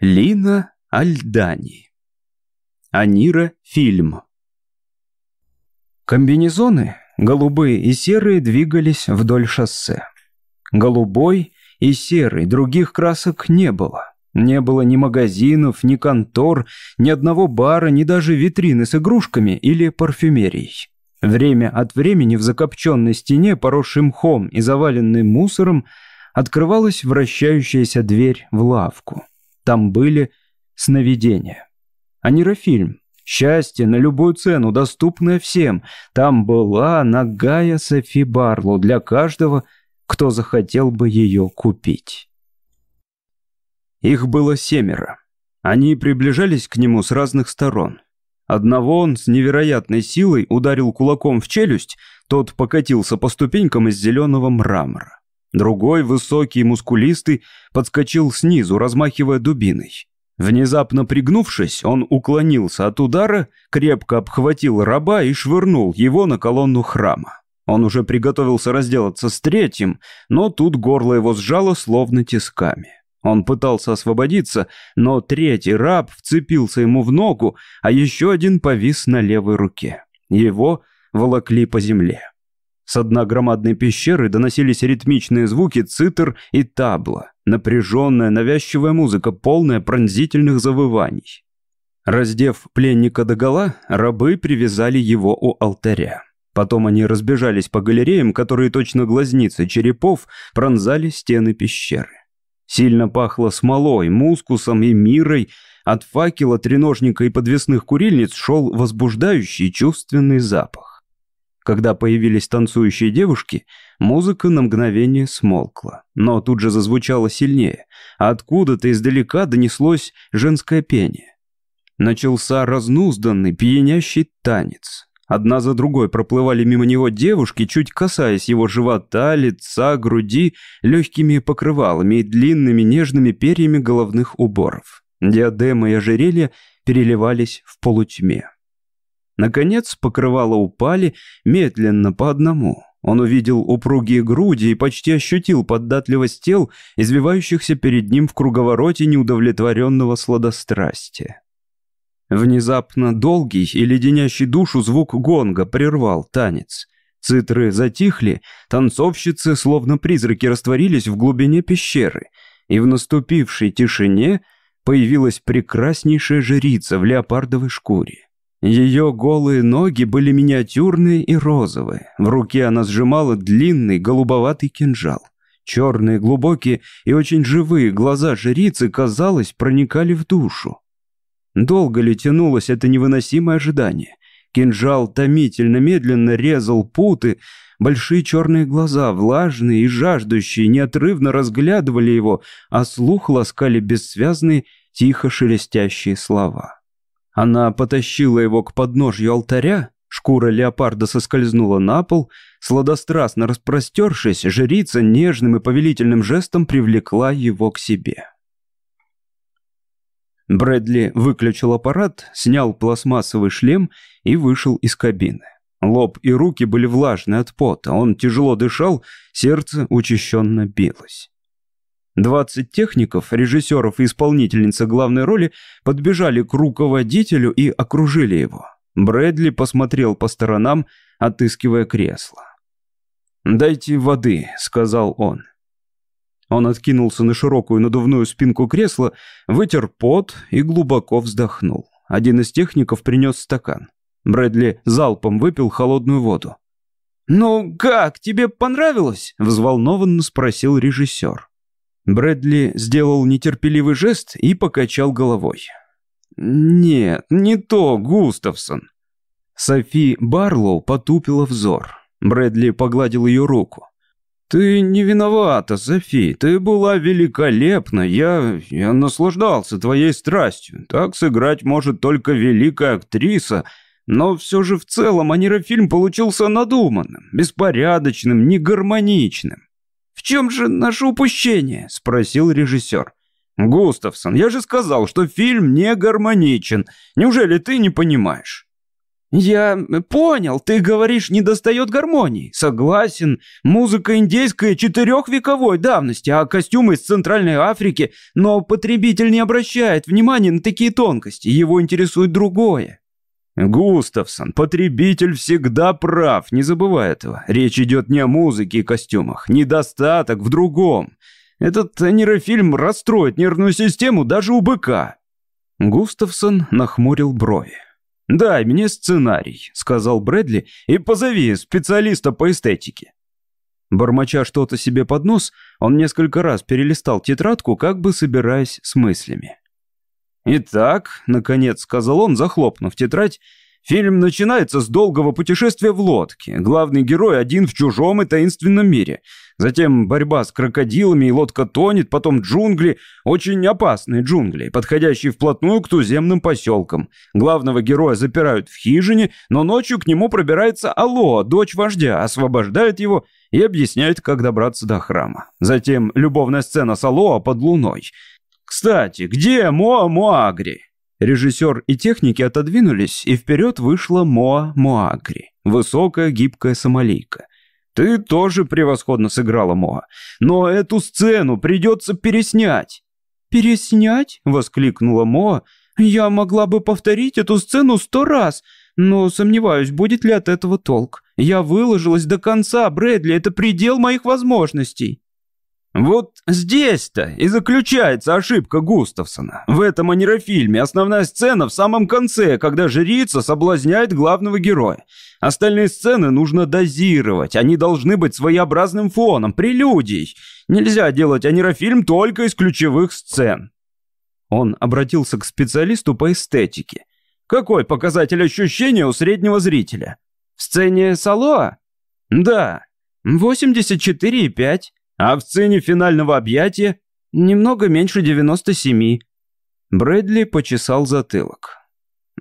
Лина Альдани. Анира фильм. Комбинезоны, голубые и серые, двигались вдоль шоссе. Голубой и серый, других красок не было. Не было ни магазинов, ни контор, ни одного бара, ни даже витрины с игрушками или парфюмерией. Время от времени в закопченной стене, поросшей мхом и заваленной мусором, открывалась вращающаяся дверь в лавку. Там были сновидения. Анирофильм. Счастье на любую цену, доступное всем. Там была нагая Софи Барлоу для каждого, кто захотел бы ее купить. Их было семеро. Они приближались к нему с разных сторон. Одного он с невероятной силой ударил кулаком в челюсть, тот покатился по ступенькам из зеленого мрамора. Другой, высокий мускулистый, подскочил снизу, размахивая дубиной. Внезапно пригнувшись, он уклонился от удара, крепко обхватил раба и швырнул его на колонну храма. Он уже приготовился разделаться с третьим, но тут горло его сжало словно тисками. Он пытался освободиться, но третий раб вцепился ему в ногу, а еще один повис на левой руке. Его волокли по земле. С дна громадной пещеры доносились ритмичные звуки цитр и табла, напряженная, навязчивая музыка, полная пронзительных завываний. Раздев пленника догола, рабы привязали его у алтаря. Потом они разбежались по галереям, которые точно глазницы черепов пронзали стены пещеры. Сильно пахло смолой, мускусом и мирой. От факела, треножника и подвесных курильниц шел возбуждающий чувственный запах. Когда появились танцующие девушки, музыка на мгновение смолкла, но тут же зазвучала сильнее, а откуда-то издалека донеслось женское пение. Начался разнузданный, пьянящий танец. Одна за другой проплывали мимо него девушки, чуть касаясь его живота, лица, груди, легкими покрывалами и длинными нежными перьями головных уборов. Диадемы и ожерелья переливались в полутьме. Наконец покрывала упали медленно по одному. Он увидел упругие груди и почти ощутил податливость тел, извивающихся перед ним в круговороте неудовлетворенного сладострастия. Внезапно долгий и леденящий душу звук гонга прервал танец. Цитры затихли, танцовщицы, словно призраки, растворились в глубине пещеры, и в наступившей тишине появилась прекраснейшая жрица в леопардовой шкуре. Ее голые ноги были миниатюрные и розовые. В руке она сжимала длинный голубоватый кинжал. Черные, глубокие и очень живые глаза жрицы, казалось, проникали в душу. Долго ли тянулось это невыносимое ожидание? Кинжал томительно медленно резал путы, большие черные глаза, влажные и жаждущие, неотрывно разглядывали его, а слух ласкали бессвязные, тихо шелестящие слова. Она потащила его к подножью алтаря, шкура леопарда соскользнула на пол, сладострастно распростершись, жрица нежным и повелительным жестом привлекла его к себе. Брэдли выключил аппарат, снял пластмассовый шлем и вышел из кабины. Лоб и руки были влажны от пота, он тяжело дышал, сердце учащенно билось. Двадцать техников, режиссеров и исполнительница главной роли подбежали к руководителю и окружили его. Брэдли посмотрел по сторонам, отыскивая кресло. «Дайте воды», — сказал он. Он откинулся на широкую надувную спинку кресла, вытер пот и глубоко вздохнул. Один из техников принес стакан. Брэдли залпом выпил холодную воду. «Ну как, тебе понравилось?» — взволнованно спросил режиссер. Брэдли сделал нетерпеливый жест и покачал головой. «Нет, не то, Густавсон». Софи Барлоу потупила взор. Брэдли погладил ее руку. «Ты не виновата, Софи. Ты была великолепна. Я... я наслаждался твоей страстью. Так сыграть может только великая актриса. Но все же в целом анирофильм получился надуманным, беспорядочным, негармоничным. «В чем же наше упущение?» — спросил режиссер. «Густавсон, я же сказал, что фильм не гармоничен. Неужели ты не понимаешь?» «Я понял, ты говоришь, не достает гармонии. Согласен, музыка индейская четырехвековой давности, а костюмы из Центральной Африки. Но потребитель не обращает внимания на такие тонкости, его интересует другое». Густавсон, потребитель всегда прав, не забывай этого. Речь идет не о музыке и костюмах, недостаток в другом. Этот нейрофильм расстроит нервную систему даже у быка. Густавсон нахмурил брови. «Дай мне сценарий», — сказал Брэдли, — «и позови специалиста по эстетике». Бормоча что-то себе под нос, он несколько раз перелистал тетрадку, как бы собираясь с мыслями. «Итак», — наконец сказал он, захлопнув тетрадь, Фильм начинается с долгого путешествия в лодке. Главный герой один в чужом и таинственном мире. Затем борьба с крокодилами, и лодка тонет, потом джунгли, очень опасные джунгли, подходящие вплотную к туземным поселкам. Главного героя запирают в хижине, но ночью к нему пробирается Алло, дочь вождя, освобождает его и объясняет, как добраться до храма. Затем любовная сцена с Алоа под луной. Кстати, где Моа Моагри? Режиссер и техники отодвинулись, и вперед вышла Моа Моагри, высокая гибкая сомалийка. «Ты тоже превосходно сыграла, Моа, но эту сцену придется переснять». «Переснять?» — воскликнула Моа. «Я могла бы повторить эту сцену сто раз, но сомневаюсь, будет ли от этого толк. Я выложилась до конца, Брэдли, это предел моих возможностей». Вот здесь-то и заключается ошибка Густавсона. В этом анирофильме основная сцена в самом конце, когда жрица соблазняет главного героя. Остальные сцены нужно дозировать, они должны быть своеобразным фоном, прелюдией. Нельзя делать анирофильм только из ключевых сцен. Он обратился к специалисту по эстетике. Какой показатель ощущения у среднего зрителя? В сцене Салоа? Да. 84,5. А в сцене финального объятия немного меньше 97. Брэдли почесал затылок.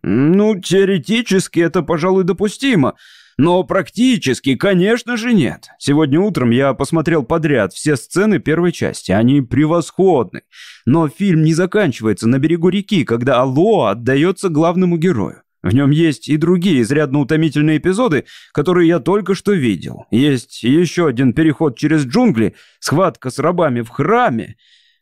Ну, теоретически это, пожалуй, допустимо, но практически, конечно же, нет. Сегодня утром я посмотрел подряд все сцены первой части, они превосходны. Но фильм не заканчивается на берегу реки, когда Алло отдается главному герою. В нем есть и другие изрядно утомительные эпизоды, которые я только что видел. Есть еще один переход через джунгли, схватка с рабами в храме.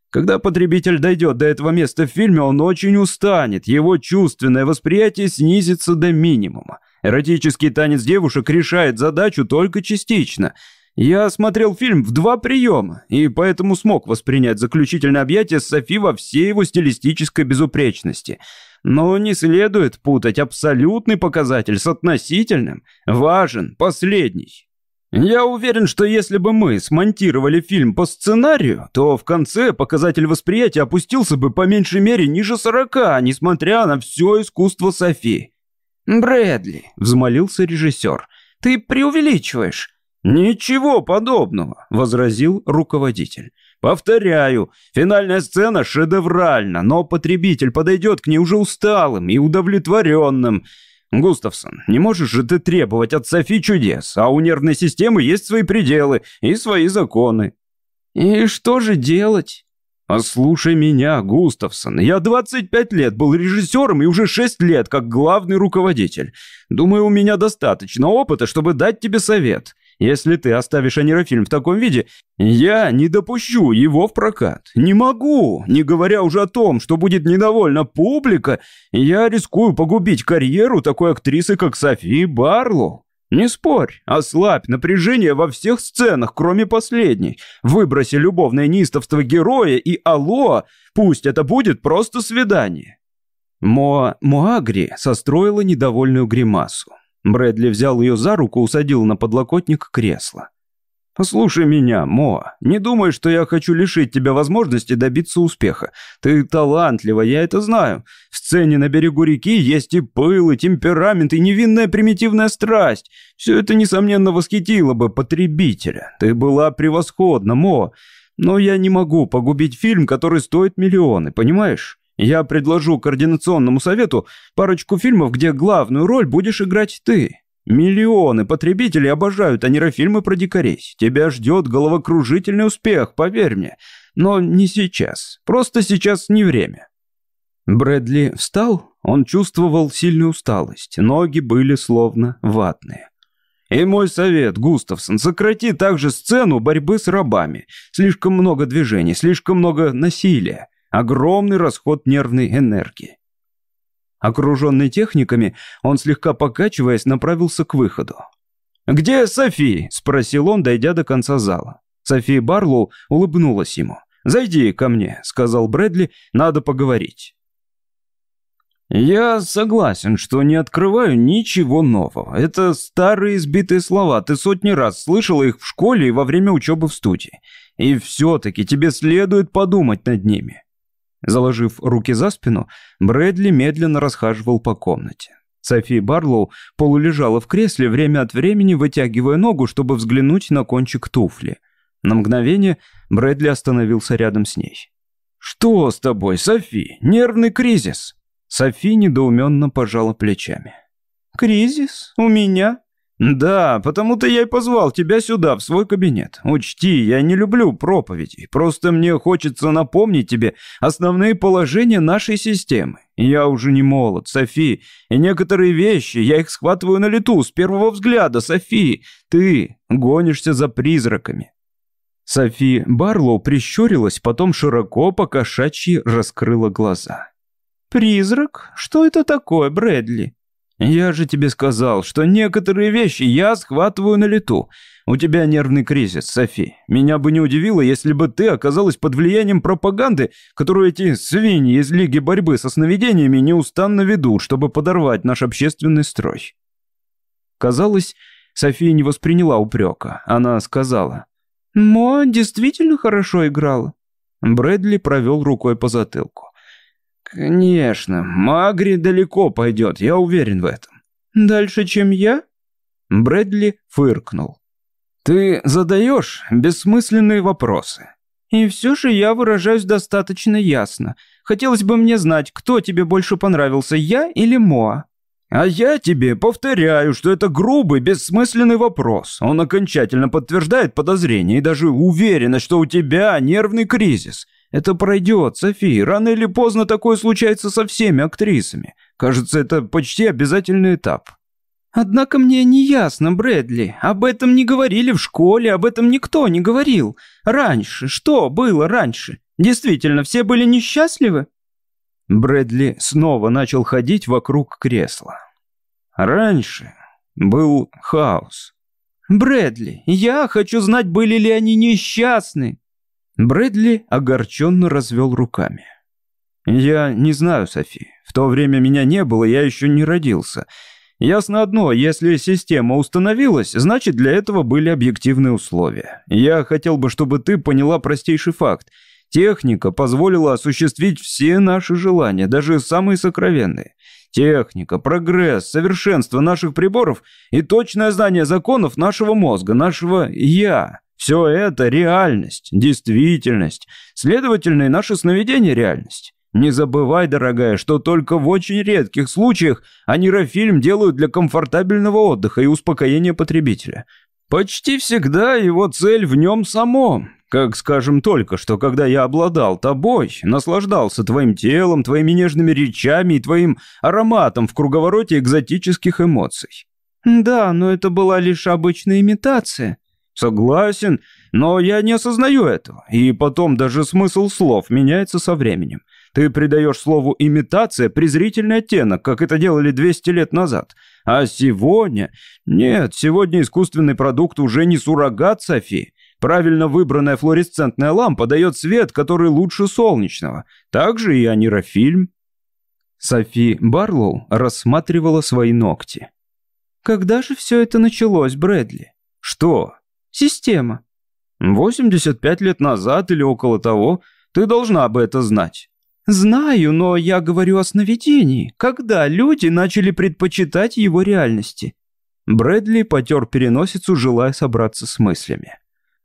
Когда потребитель дойдет до этого места в фильме, он очень устанет, его чувственное восприятие снизится до минимума. Эротический танец девушек решает задачу только частично. Я смотрел фильм в два приема, и поэтому смог воспринять заключительное объятие Софи во всей его стилистической безупречности – но не следует путать абсолютный показатель с относительным. Важен последний. Я уверен, что если бы мы смонтировали фильм по сценарию, то в конце показатель восприятия опустился бы по меньшей мере ниже 40, несмотря на все искусство Софи. «Брэдли», — взмолился режиссер, — «ты преувеличиваешь». «Ничего подобного», — возразил руководитель. Повторяю, финальная сцена шедевральна, но потребитель подойдет к ней уже усталым и удовлетворенным. Густавсон, не можешь же ты требовать от Софи чудес, а у нервной системы есть свои пределы и свои законы. И что же делать? «Послушай меня, Густавсон. Я 25 лет был режиссером и уже 6 лет как главный руководитель. Думаю, у меня достаточно опыта, чтобы дать тебе совет. Если ты оставишь анирофильм в таком виде, я не допущу его в прокат. Не могу, не говоря уже о том, что будет недовольна публика, я рискую погубить карьеру такой актрисы, как Софи Барлоу. Не спорь, ослабь напряжение во всех сценах, кроме последней. Выброси любовное неистовство героя и алло, пусть это будет просто свидание. Моа Моагри состроила недовольную гримасу. Брэдли взял ее за руку, усадил на подлокотник кресла. «Послушай меня, Мо. Не думай, что я хочу лишить тебя возможности добиться успеха. Ты талантлива, я это знаю. В сцене на берегу реки есть и пыл, и темперамент, и невинная примитивная страсть. Все это, несомненно, восхитило бы потребителя. Ты была превосходна, Мо. Но я не могу погубить фильм, который стоит миллионы, понимаешь? Я предложу координационному совету парочку фильмов, где главную роль будешь играть ты. Миллионы потребителей обожают анирофильмы про дикарей. Тебя ждет головокружительный успех, поверь мне. Но не сейчас. Просто сейчас не время. Брэдли встал, он чувствовал сильную усталость, ноги были словно ватные. И мой совет, Густавсон, сократи также сцену борьбы с рабами. Слишком много движений, слишком много насилия, огромный расход нервной энергии. Окруженный техниками, он слегка покачиваясь направился к выходу. «Где Софи?» – спросил он, дойдя до конца зала. София Барлоу улыбнулась ему. «Зайди ко мне», – сказал Брэдли, – «надо поговорить». «Я согласен, что не открываю ничего нового. Это старые избитые слова, ты сотни раз слышала их в школе и во время учебы в студии. И все-таки тебе следует подумать над ними». Заложив руки за спину, Брэдли медленно расхаживал по комнате. София Барлоу полулежала в кресле, время от времени вытягивая ногу, чтобы взглянуть на кончик туфли. На мгновение Брэдли остановился рядом с ней. «Что с тобой, Софи? Нервный кризис?» Софи недоуменно пожала плечами. «Кризис? У меня?» «Да, потому-то я и позвал тебя сюда, в свой кабинет. Учти, я не люблю проповедей, просто мне хочется напомнить тебе основные положения нашей системы. Я уже не молод, Софи, и некоторые вещи, я их схватываю на лету с первого взгляда, Софи. Ты гонишься за призраками». Софи Барлоу прищурилась, потом широко по кошачьи раскрыла глаза. «Призрак? Что это такое, Брэдли?» «Я же тебе сказал, что некоторые вещи я схватываю на лету. У тебя нервный кризис, Софи. Меня бы не удивило, если бы ты оказалась под влиянием пропаганды, которую эти свиньи из Лиги борьбы со сновидениями неустанно ведут, чтобы подорвать наш общественный строй». Казалось, София не восприняла упрека. Она сказала. «Мо действительно хорошо играла». Брэдли провел рукой по затылку. «Конечно, Магри далеко пойдет, я уверен в этом». «Дальше, чем я?» Брэдли фыркнул. «Ты задаешь бессмысленные вопросы». «И все же я выражаюсь достаточно ясно. Хотелось бы мне знать, кто тебе больше понравился, я или Моа?» «А я тебе повторяю, что это грубый, бессмысленный вопрос. Он окончательно подтверждает подозрение и даже уверенность, что у тебя нервный кризис. Это пройдет, Софи. Рано или поздно такое случается со всеми актрисами. Кажется, это почти обязательный этап. Однако мне не ясно, Брэдли. Об этом не говорили в школе, об этом никто не говорил. Раньше, что было раньше? Действительно, все были несчастливы? Брэдли снова начал ходить вокруг кресла. Раньше был хаос. Брэдли, я хочу знать, были ли они несчастны. Брэдли огорченно развел руками. «Я не знаю, Софи. В то время меня не было, я еще не родился. Ясно одно, если система установилась, значит для этого были объективные условия. Я хотел бы, чтобы ты поняла простейший факт. Техника позволила осуществить все наши желания, даже самые сокровенные. Техника, прогресс, совершенство наших приборов и точное знание законов нашего мозга, нашего «я». Все это реальность, действительность. Следовательно, и наше сновидение реальность. Не забывай, дорогая, что только в очень редких случаях анирофильм делают для комфортабельного отдыха и успокоения потребителя. Почти всегда его цель в нем самом. Как, скажем, только что, когда я обладал тобой, наслаждался твоим телом, твоими нежными речами и твоим ароматом в круговороте экзотических эмоций. Да, но это была лишь обычная имитация. Согласен, но я не осознаю этого. И потом даже смысл слов меняется со временем. Ты придаешь слову «имитация» презрительный оттенок, как это делали 200 лет назад. А сегодня... Нет, сегодня искусственный продукт уже не суррогат, Софи. Правильно выбранная флуоресцентная лампа дает свет, который лучше солнечного. Так же и анирофильм. Софи Барлоу рассматривала свои ногти. «Когда же все это началось, Брэдли?» «Что?» Система. 85 лет назад или около того. Ты должна бы это знать. Знаю, но я говорю о сновидении. Когда люди начали предпочитать его реальности? Брэдли потер переносицу, желая собраться с мыслями.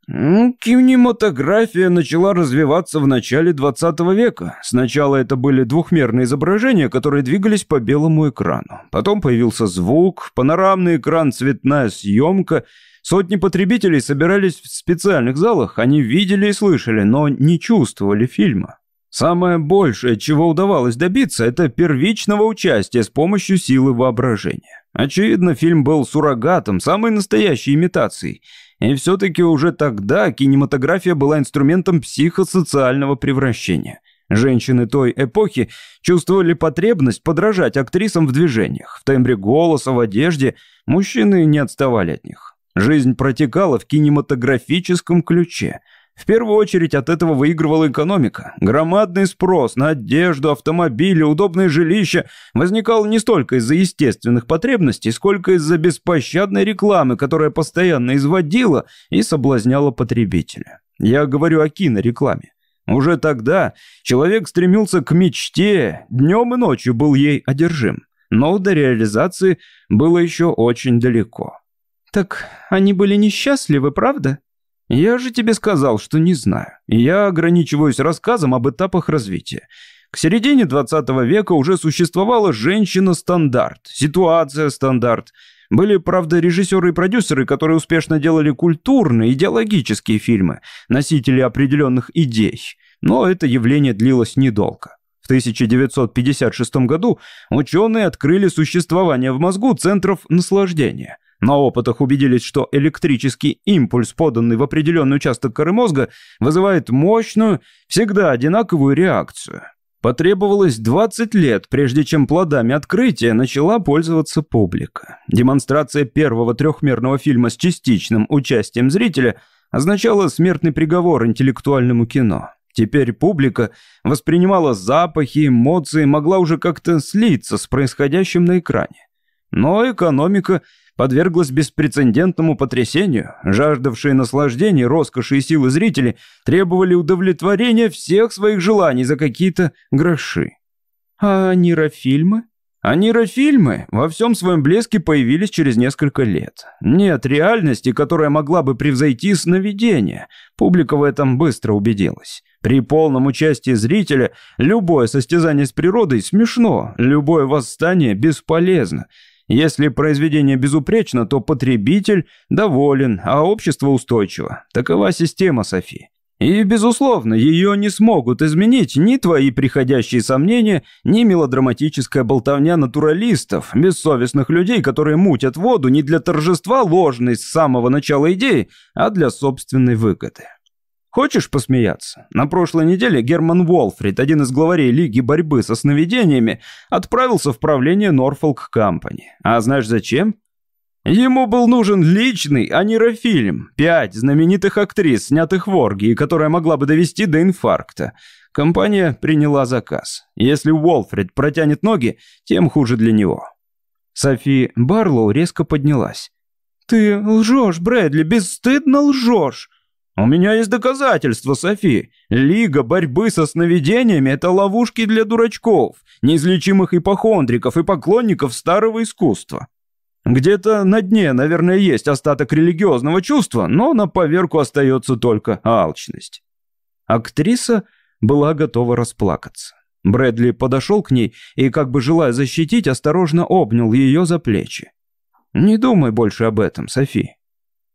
Кинематография начала развиваться в начале 20 века. Сначала это были двухмерные изображения, которые двигались по белому экрану. Потом появился звук, панорамный экран, цветная съемка – Сотни потребителей собирались в специальных залах, они видели и слышали, но не чувствовали фильма. Самое большее, чего удавалось добиться, это первичного участия с помощью силы воображения. Очевидно, фильм был суррогатом, самой настоящей имитацией. И все-таки уже тогда кинематография была инструментом психосоциального превращения. Женщины той эпохи чувствовали потребность подражать актрисам в движениях, в тембре голоса, в одежде. Мужчины не отставали от них. Жизнь протекала в кинематографическом ключе – в первую очередь от этого выигрывала экономика. Громадный спрос на одежду, автомобили, удобные жилища возникал не столько из-за естественных потребностей, сколько из-за беспощадной рекламы, которая постоянно изводила и соблазняла потребителя. Я говорю о кинорекламе. Уже тогда человек стремился к мечте, днем и ночью был ей одержим. Но до реализации было еще очень далеко. «Так они были несчастливы, правда?» Я же тебе сказал, что не знаю. Я ограничиваюсь рассказом об этапах развития. К середине 20 века уже существовала женщина-стандарт, ситуация-стандарт. Были, правда, режиссеры и продюсеры, которые успешно делали культурные, идеологические фильмы, носители определенных идей. Но это явление длилось недолго. В 1956 году ученые открыли существование в мозгу центров наслаждения – на опытах убедились, что электрический импульс, поданный в определенный участок коры мозга, вызывает мощную, всегда одинаковую реакцию. Потребовалось 20 лет, прежде чем плодами открытия начала пользоваться публика. Демонстрация первого трехмерного фильма с частичным участием зрителя означала смертный приговор интеллектуальному кино. Теперь публика воспринимала запахи, эмоции, могла уже как-то слиться с происходящим на экране. Но экономика подверглась беспрецедентному потрясению. Жаждавшие наслаждений, роскоши и силы зрители требовали удовлетворения всех своих желаний за какие-то гроши. А нейрофильмы? А нейрофильмы во всем своем блеске появились через несколько лет. Нет реальности, которая могла бы превзойти сновидение. Публика в этом быстро убедилась. При полном участии зрителя любое состязание с природой смешно, любое восстание бесполезно. Если произведение безупречно, то потребитель доволен, а общество устойчиво. Такова система, Софи. И, безусловно, ее не смогут изменить ни твои приходящие сомнения, ни мелодраматическая болтовня натуралистов, бессовестных людей, которые мутят воду не для торжества ложной с самого начала идеи, а для собственной выгоды. Хочешь посмеяться? На прошлой неделе Герман Волфрид, один из главарей Лиги борьбы со сновидениями, отправился в правление Норфолк Компани. А знаешь зачем? Ему был нужен личный анирофильм. Пять знаменитых актрис, снятых в Оргии, которая могла бы довести до инфаркта. Компания приняла заказ. Если Уолфрид протянет ноги, тем хуже для него. Софи Барлоу резко поднялась. «Ты лжешь, Брэдли, бесстыдно лжешь!» «У меня есть доказательства, Софи. Лига борьбы со сновидениями – это ловушки для дурачков, неизлечимых ипохондриков и поклонников старого искусства. Где-то на дне, наверное, есть остаток религиозного чувства, но на поверку остается только алчность». Актриса была готова расплакаться. Брэдли подошел к ней и, как бы желая защитить, осторожно обнял ее за плечи. «Не думай больше об этом, Софи.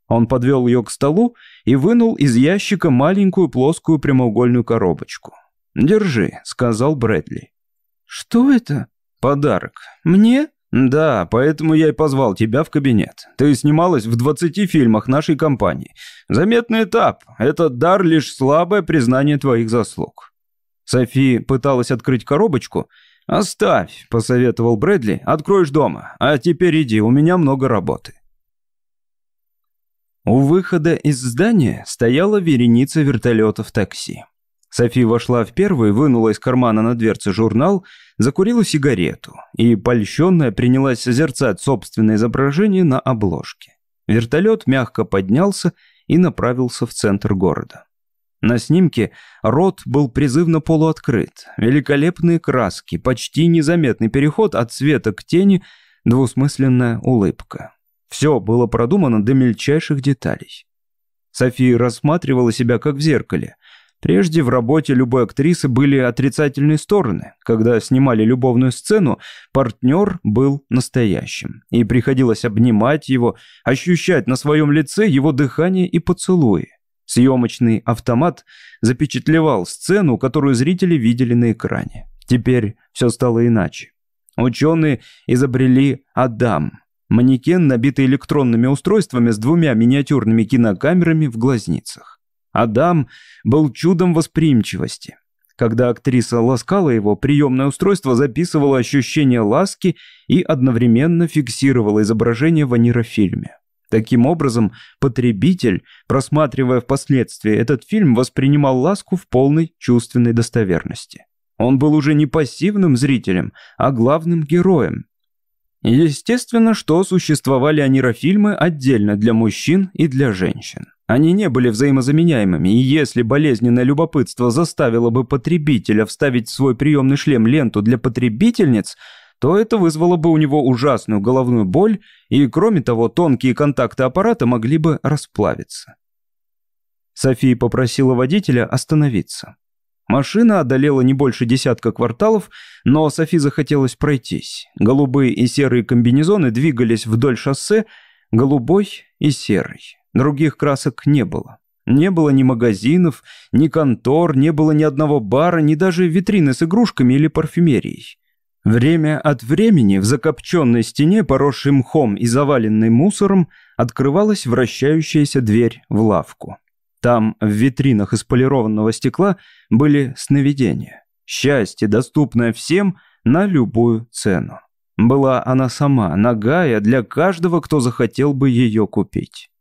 Он подвел ее к столу и вынул из ящика маленькую плоскую прямоугольную коробочку. «Держи», — сказал Брэдли. «Что это?» «Подарок». «Мне?» «Да, поэтому я и позвал тебя в кабинет. Ты снималась в 20 фильмах нашей компании. Заметный этап. Этот дар лишь слабое признание твоих заслуг». Софи пыталась открыть коробочку. «Оставь», — посоветовал Брэдли, — «откроешь дома. А теперь иди, у меня много работы». У выхода из здания стояла вереница вертолетов такси. Софи вошла в первый, вынула из кармана на дверце журнал, закурила сигарету и, польщенная, принялась созерцать собственное изображение на обложке. Вертолет мягко поднялся и направился в центр города. На снимке рот был призывно полуоткрыт, великолепные краски, почти незаметный переход от цвета к тени, двусмысленная улыбка. Все было продумано до мельчайших деталей. София рассматривала себя как в зеркале. Прежде в работе любой актрисы были отрицательные стороны. Когда снимали любовную сцену, партнер был настоящим. И приходилось обнимать его, ощущать на своем лице его дыхание и поцелуи. Съемочный автомат запечатлевал сцену, которую зрители видели на экране. Теперь все стало иначе. Ученые изобрели Адам. Манекен, набитый электронными устройствами с двумя миниатюрными кинокамерами в глазницах. Адам был чудом восприимчивости. Когда актриса ласкала его, приемное устройство записывало ощущение ласки и одновременно фиксировало изображение в нейрофильме. Таким образом, потребитель, просматривая впоследствии этот фильм, воспринимал ласку в полной чувственной достоверности. Он был уже не пассивным зрителем, а главным героем. Естественно, что существовали анирофильмы отдельно для мужчин и для женщин. Они не были взаимозаменяемыми, и если болезненное любопытство заставило бы потребителя вставить в свой приемный шлем ленту для потребительниц, то это вызвало бы у него ужасную головную боль, и, кроме того, тонкие контакты аппарата могли бы расплавиться. София попросила водителя остановиться. Машина одолела не больше десятка кварталов, но Софи захотелось пройтись. Голубые и серые комбинезоны двигались вдоль шоссе, голубой и серый. Других красок не было. Не было ни магазинов, ни контор, не было ни одного бара, ни даже витрины с игрушками или парфюмерией. Время от времени в закопченной стене, поросшей мхом и заваленной мусором, открывалась вращающаяся дверь в лавку. Там, в витринах из полированного стекла, были сновидения. Счастье, доступное всем на любую цену. Была она сама, нагая для каждого, кто захотел бы ее купить.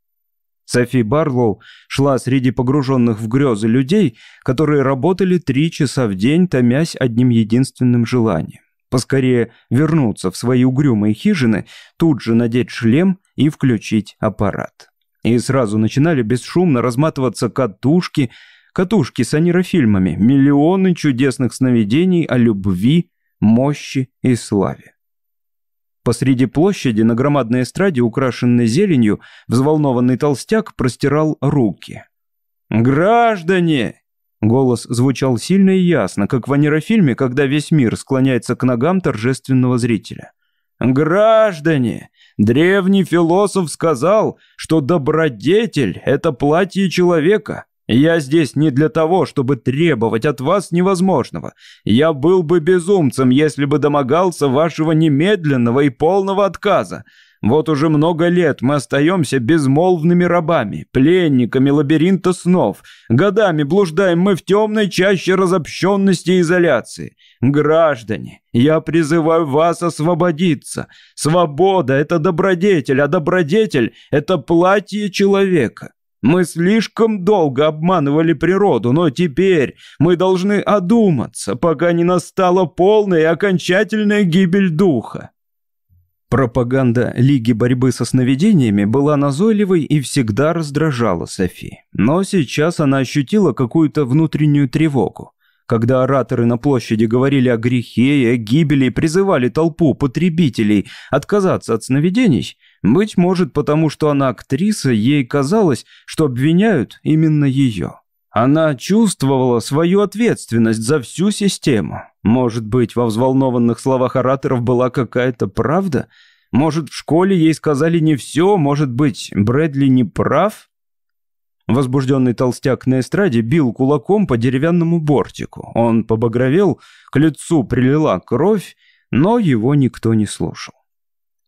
Софи Барлоу шла среди погруженных в грезы людей, которые работали три часа в день, томясь одним единственным желанием. Поскорее вернуться в свои угрюмые хижины, тут же надеть шлем и включить аппарат. И сразу начинали бесшумно разматываться катушки, катушки с анирофильмами, миллионы чудесных сновидений о любви, мощи и славе. Посреди площади на громадной эстраде, украшенной зеленью, взволнованный толстяк простирал руки. «Граждане!» Голос звучал сильно и ясно, как в анирофильме, когда весь мир склоняется к ногам торжественного зрителя. «Граждане! Древний философ сказал, что добродетель – это платье человека. Я здесь не для того, чтобы требовать от вас невозможного. Я был бы безумцем, если бы домогался вашего немедленного и полного отказа. Вот уже много лет мы остаемся безмолвными рабами, пленниками лабиринта снов. Годами блуждаем мы в темной чаще разобщенности и изоляции. Граждане, я призываю вас освободиться. Свобода – это добродетель, а добродетель – это платье человека. Мы слишком долго обманывали природу, но теперь мы должны одуматься, пока не настала полная и окончательная гибель духа. Пропаганда Лиги борьбы со сновидениями была назойливой и всегда раздражала Софи. Но сейчас она ощутила какую-то внутреннюю тревогу. Когда ораторы на площади говорили о грехе и о гибели и призывали толпу потребителей отказаться от сновидений, быть может потому, что она актриса, ей казалось, что обвиняют именно ее. Она чувствовала свою ответственность за всю систему. Может быть, во взволнованных словах ораторов была какая-то правда? Может, в школе ей сказали не все? Может быть, Брэдли не прав? Возбужденный толстяк на эстраде бил кулаком по деревянному бортику. Он побагровел, к лицу прилила кровь, но его никто не слушал.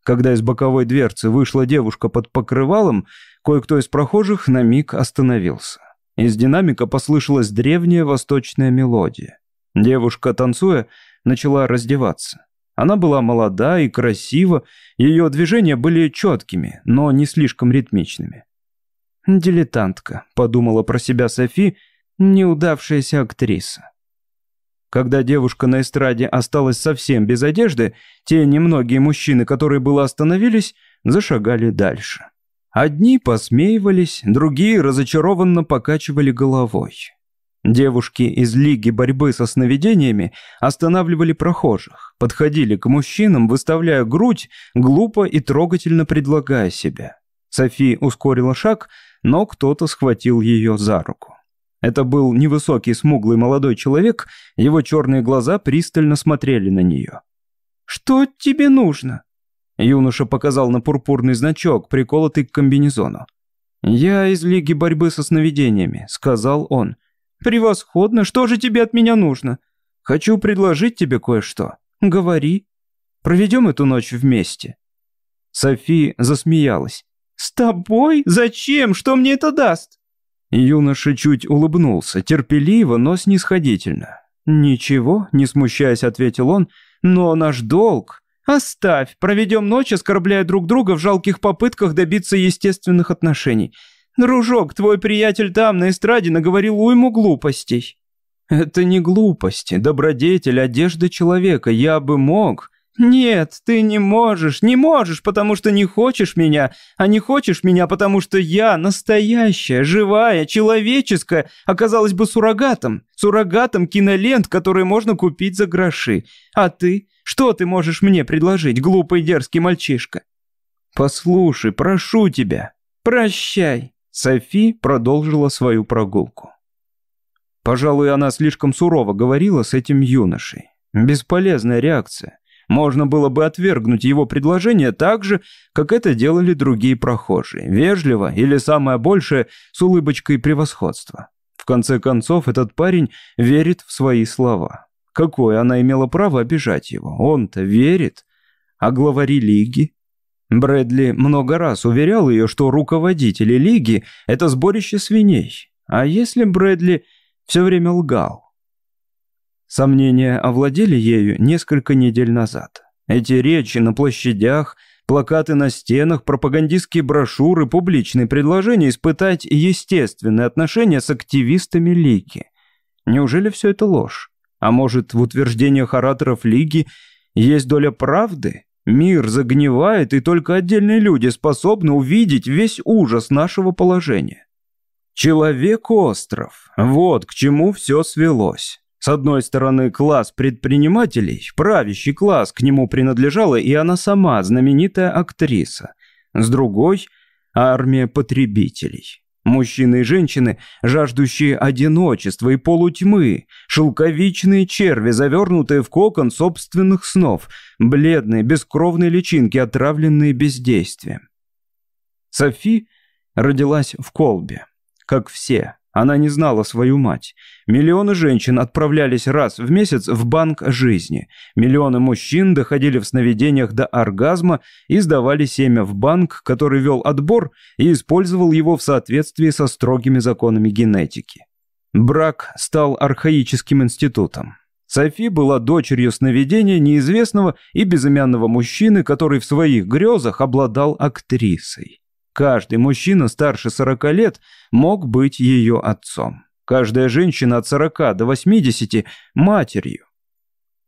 Когда из боковой дверцы вышла девушка под покрывалом, кое-кто из прохожих на миг остановился. Из динамика послышалась древняя восточная мелодия. Девушка, танцуя, начала раздеваться. Она была молода и красива, ее движения были четкими, но не слишком ритмичными. «Дилетантка», — подумала про себя Софи, — «неудавшаяся актриса». Когда девушка на эстраде осталась совсем без одежды, те немногие мужчины, которые было остановились, зашагали дальше. Одни посмеивались, другие разочарованно покачивали головой. Девушки из Лиги борьбы со сновидениями останавливали прохожих, подходили к мужчинам, выставляя грудь, глупо и трогательно предлагая себя. Софи ускорила шаг, но кто-то схватил ее за руку. Это был невысокий смуглый молодой человек, его черные глаза пристально смотрели на нее. «Что тебе нужно?» Юноша показал на пурпурный значок, приколотый к комбинезону. «Я из Лиги борьбы со сновидениями», — сказал он. «Превосходно! Что же тебе от меня нужно?» «Хочу предложить тебе кое-что». «Говори». «Проведем эту ночь вместе». Софи засмеялась. «С тобой? Зачем? Что мне это даст?» Юноша чуть улыбнулся, терпеливо, но снисходительно. «Ничего», — не смущаясь, ответил он, — «но наш долг...» «Оставь, проведем ночь, оскорбляя друг друга в жалких попытках добиться естественных отношений. Дружок, твой приятель там, на эстраде, наговорил уйму глупостей». «Это не глупости, добродетель, одежда человека. Я бы мог...» «Нет, ты не можешь, не можешь, потому что не хочешь меня, а не хочешь меня, потому что я настоящая, живая, человеческая, оказалась бы суррогатом, суррогатом кинолент, которые можно купить за гроши. А ты? Что ты можешь мне предложить, глупый дерзкий мальчишка?» «Послушай, прошу тебя». «Прощай». Софи продолжила свою прогулку. Пожалуй, она слишком сурово говорила с этим юношей. Бесполезная реакция. Можно было бы отвергнуть его предложение так же, как это делали другие прохожие, вежливо или самое большее с улыбочкой превосходства. В конце концов, этот парень верит в свои слова. Какое она имела право обижать его? Он-то верит. А главари лиги? Брэдли много раз уверял ее, что руководители лиги – это сборище свиней. А если Брэдли все время лгал? Сомнения овладели ею несколько недель назад. Эти речи на площадях, плакаты на стенах, пропагандистские брошюры, публичные предложения испытать естественные отношения с активистами Лиги. Неужели все это ложь? А может, в утверждениях ораторов Лиги есть доля правды? Мир загнивает, и только отдельные люди способны увидеть весь ужас нашего положения. Человек-остров. Вот к чему все свелось. С одной стороны, класс предпринимателей, правящий класс, к нему принадлежала и она сама, знаменитая актриса. С другой – армия потребителей. Мужчины и женщины, жаждущие одиночества и полутьмы, шелковичные черви, завернутые в кокон собственных снов, бледные, бескровные личинки, отравленные бездействием. Софи родилась в Колбе, как все, она не знала свою мать. Миллионы женщин отправлялись раз в месяц в банк жизни. Миллионы мужчин доходили в сновидениях до оргазма и сдавали семя в банк, который вел отбор и использовал его в соответствии со строгими законами генетики. Брак стал архаическим институтом. Софи была дочерью сновидения неизвестного и безымянного мужчины, который в своих грезах обладал актрисой. Каждый мужчина старше 40 лет мог быть ее отцом. Каждая женщина от 40 до 80 – матерью.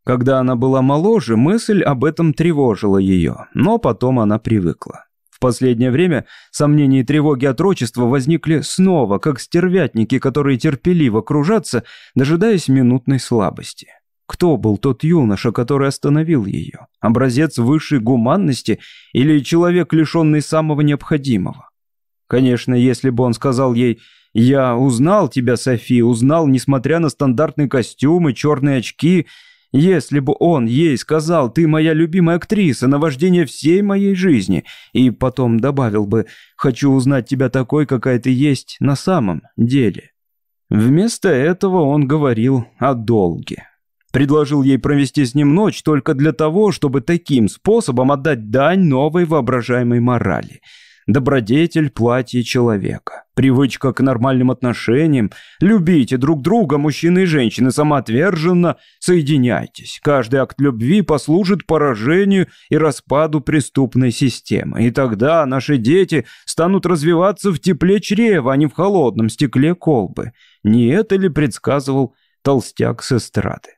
Когда она была моложе, мысль об этом тревожила ее, но потом она привыкла. В последнее время сомнения и тревоги отрочества возникли снова, как стервятники, которые терпеливо кружатся, дожидаясь минутной слабости. Кто был тот юноша, который остановил ее? Образец высшей гуманности или человек, лишенный самого необходимого? Конечно, если бы он сказал ей «Я узнал тебя, Софи, узнал, несмотря на стандартный костюм и черные очки», если бы он ей сказал «Ты моя любимая актриса, наваждение всей моей жизни», и потом добавил бы «Хочу узнать тебя такой, какая ты есть на самом деле». Вместо этого он говорил о долге. Предложил ей провести с ним ночь только для того, чтобы таким способом отдать дань новой воображаемой морали. Добродетель платье человека. Привычка к нормальным отношениям. Любите друг друга, мужчины и женщины, самоотверженно соединяйтесь. Каждый акт любви послужит поражению и распаду преступной системы. И тогда наши дети станут развиваться в тепле чрева, а не в холодном стекле колбы. Не это ли предсказывал толстяк с эстрады?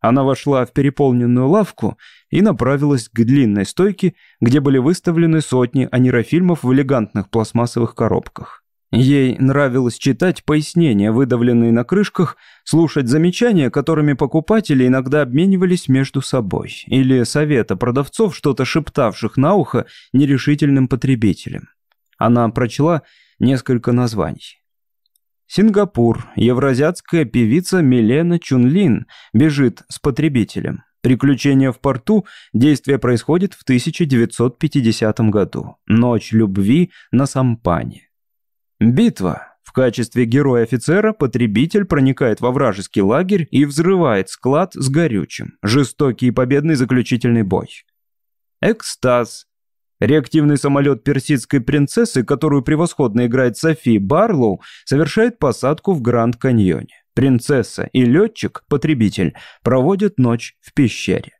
Она вошла в переполненную лавку и направилась к длинной стойке, где были выставлены сотни анирофильмов в элегантных пластмассовых коробках. Ей нравилось читать пояснения, выдавленные на крышках, слушать замечания, которыми покупатели иногда обменивались между собой, или совета продавцов, что-то шептавших на ухо нерешительным потребителям. Она прочла несколько названий. Сингапур. Евразиатская певица Милена Чунлин бежит с потребителем. Приключение в порту. Действие происходит в 1950 году. Ночь любви на Сампане. Битва. В качестве героя-офицера потребитель проникает во вражеский лагерь и взрывает склад с горючим. Жестокий и победный заключительный бой. Экстаз. Реактивный самолет персидской принцессы, которую превосходно играет Софи Барлоу, совершает посадку в Гранд-Каньоне. Принцесса и летчик, потребитель, проводят ночь в пещере.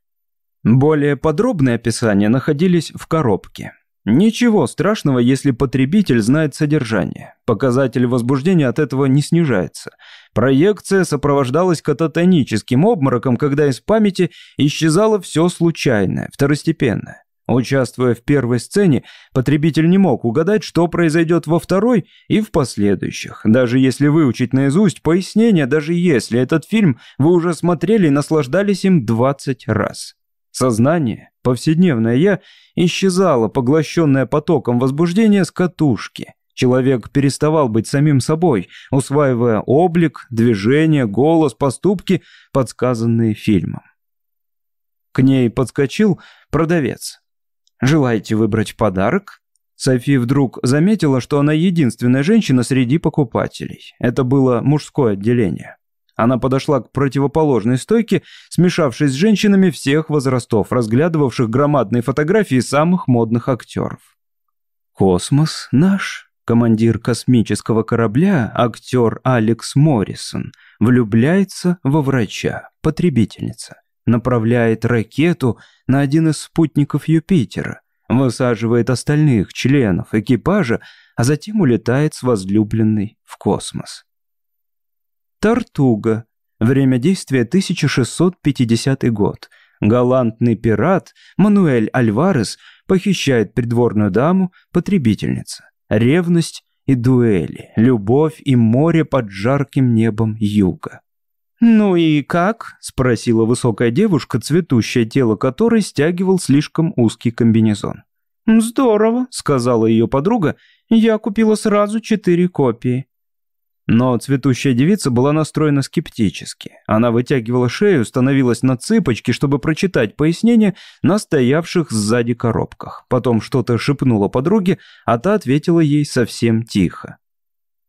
Более подробные описания находились в коробке. Ничего страшного, если потребитель знает содержание. Показатель возбуждения от этого не снижается. Проекция сопровождалась кататоническим обмороком, когда из памяти исчезало все случайное, второстепенное. Участвуя в первой сцене, потребитель не мог угадать, что произойдет во второй и в последующих. Даже если выучить наизусть пояснения, даже если этот фильм вы уже смотрели и наслаждались им 20 раз. Сознание, повседневное «я», исчезало, поглощенное потоком возбуждения с катушки. Человек переставал быть самим собой, усваивая облик, движение, голос, поступки, подсказанные фильмом. К ней подскочил продавец. Желаете выбрать подарок?» Софи вдруг заметила, что она единственная женщина среди покупателей. Это было мужское отделение. Она подошла к противоположной стойке, смешавшись с женщинами всех возрастов, разглядывавших громадные фотографии самых модных актеров. «Космос наш», командир космического корабля, актер Алекс Моррисон, влюбляется во врача, потребительница направляет ракету на один из спутников Юпитера, высаживает остальных членов экипажа, а затем улетает с возлюбленной в космос. Тартуга. Время действия 1650 год. Галантный пират Мануэль Альварес похищает придворную даму, потребительница. Ревность и дуэли, любовь и море под жарким небом юга. «Ну и как?» – спросила высокая девушка, цветущее тело которой стягивал слишком узкий комбинезон. «Здорово», – сказала ее подруга. «Я купила сразу четыре копии». Но цветущая девица была настроена скептически. Она вытягивала шею, становилась на цыпочки, чтобы прочитать пояснения на стоявших сзади коробках. Потом что-то шепнула подруге, а та ответила ей совсем тихо.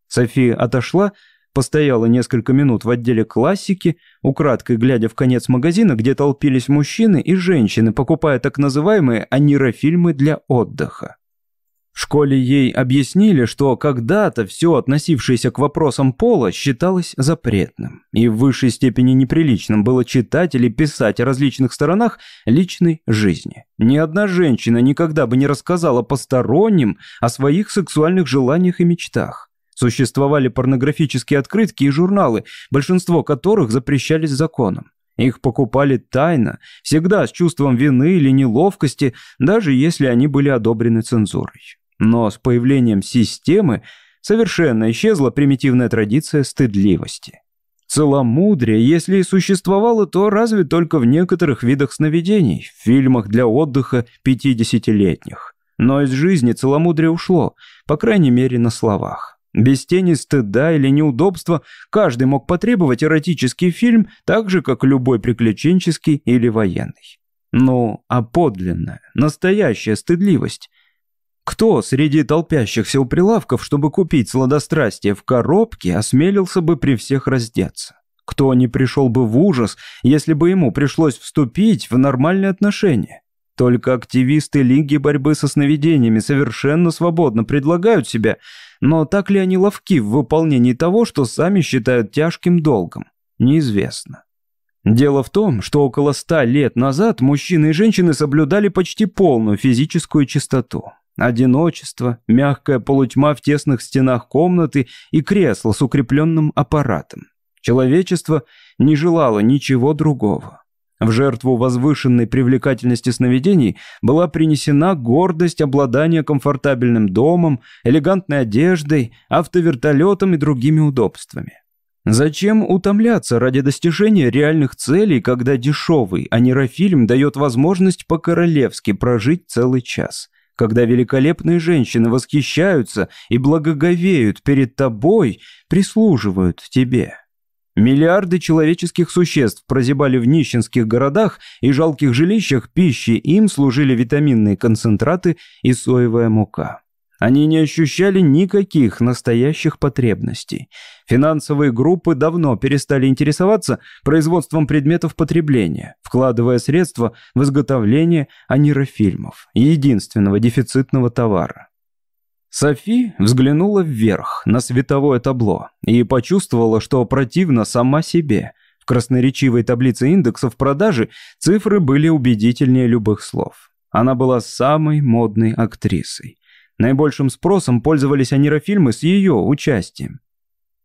София отошла, Постояла несколько минут в отделе классики, украдкой глядя в конец магазина, где толпились мужчины и женщины, покупая так называемые анирофильмы для отдыха. В школе ей объяснили, что когда-то все, относившееся к вопросам пола, считалось запретным, и в высшей степени неприличным было читать или писать о различных сторонах личной жизни. Ни одна женщина никогда бы не рассказала посторонним о своих сексуальных желаниях и мечтах. Существовали порнографические открытки и журналы, большинство которых запрещались законом. Их покупали тайно, всегда с чувством вины или неловкости, даже если они были одобрены цензурой. Но с появлением системы совершенно исчезла примитивная традиция стыдливости. Целомудрие, если и существовало, то разве только в некоторых видах сновидений, в фильмах для отдыха 50-летних. Но из жизни целомудрие ушло, по крайней мере на словах. Без тени стыда или неудобства каждый мог потребовать эротический фильм так же, как любой приключенческий или военный. Ну, а подлинная, настоящая стыдливость. Кто среди толпящихся у прилавков, чтобы купить сладострастие в коробке, осмелился бы при всех раздеться? Кто не пришел бы в ужас, если бы ему пришлось вступить в нормальные отношения? Только активисты Лиги борьбы со сновидениями совершенно свободно предлагают себя – но так ли они ловки в выполнении того, что сами считают тяжким долгом, неизвестно. Дело в том, что около ста лет назад мужчины и женщины соблюдали почти полную физическую чистоту. Одиночество, мягкая полутьма в тесных стенах комнаты и кресло с укрепленным аппаратом. Человечество не желало ничего другого. В жертву возвышенной привлекательности сновидений была принесена гордость обладания комфортабельным домом, элегантной одеждой, автовертолетом и другими удобствами. Зачем утомляться ради достижения реальных целей, когда дешевый анирофильм дает возможность по-королевски прожить целый час? Когда великолепные женщины восхищаются и благоговеют перед тобой, прислуживают тебе? Миллиарды человеческих существ прозябали в нищенских городах и жалких жилищах, пищи им служили витаминные концентраты и соевая мука. Они не ощущали никаких настоящих потребностей. Финансовые группы давно перестали интересоваться производством предметов потребления, вкладывая средства в изготовление анирофильмов, единственного дефицитного товара. Софи взглянула вверх, на световое табло, и почувствовала, что противно сама себе. В красноречивой таблице индексов продажи цифры были убедительнее любых слов. Она была самой модной актрисой. Наибольшим спросом пользовались анирофильмы с ее участием.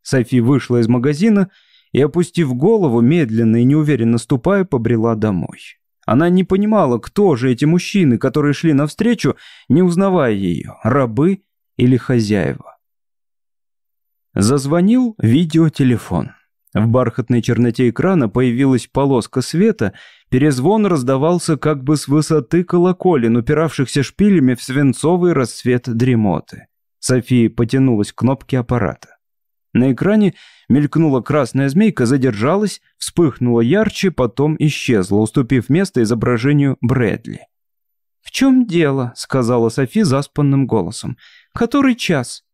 Софи вышла из магазина и, опустив голову, медленно и неуверенно ступая, побрела домой. Она не понимала, кто же эти мужчины, которые шли навстречу, не узнавая ее, рабы или хозяева. Зазвонил видеотелефон. В бархатной черноте экрана появилась полоска света, перезвон раздавался как бы с высоты колоколен, упиравшихся шпилями в свинцовый рассвет дремоты. София потянулась к кнопке аппарата. На экране мелькнула красная змейка, задержалась, вспыхнула ярче, потом исчезла, уступив место изображению Брэдли. «В чем дело?» — сказала Софи заспанным голосом. «Который час?»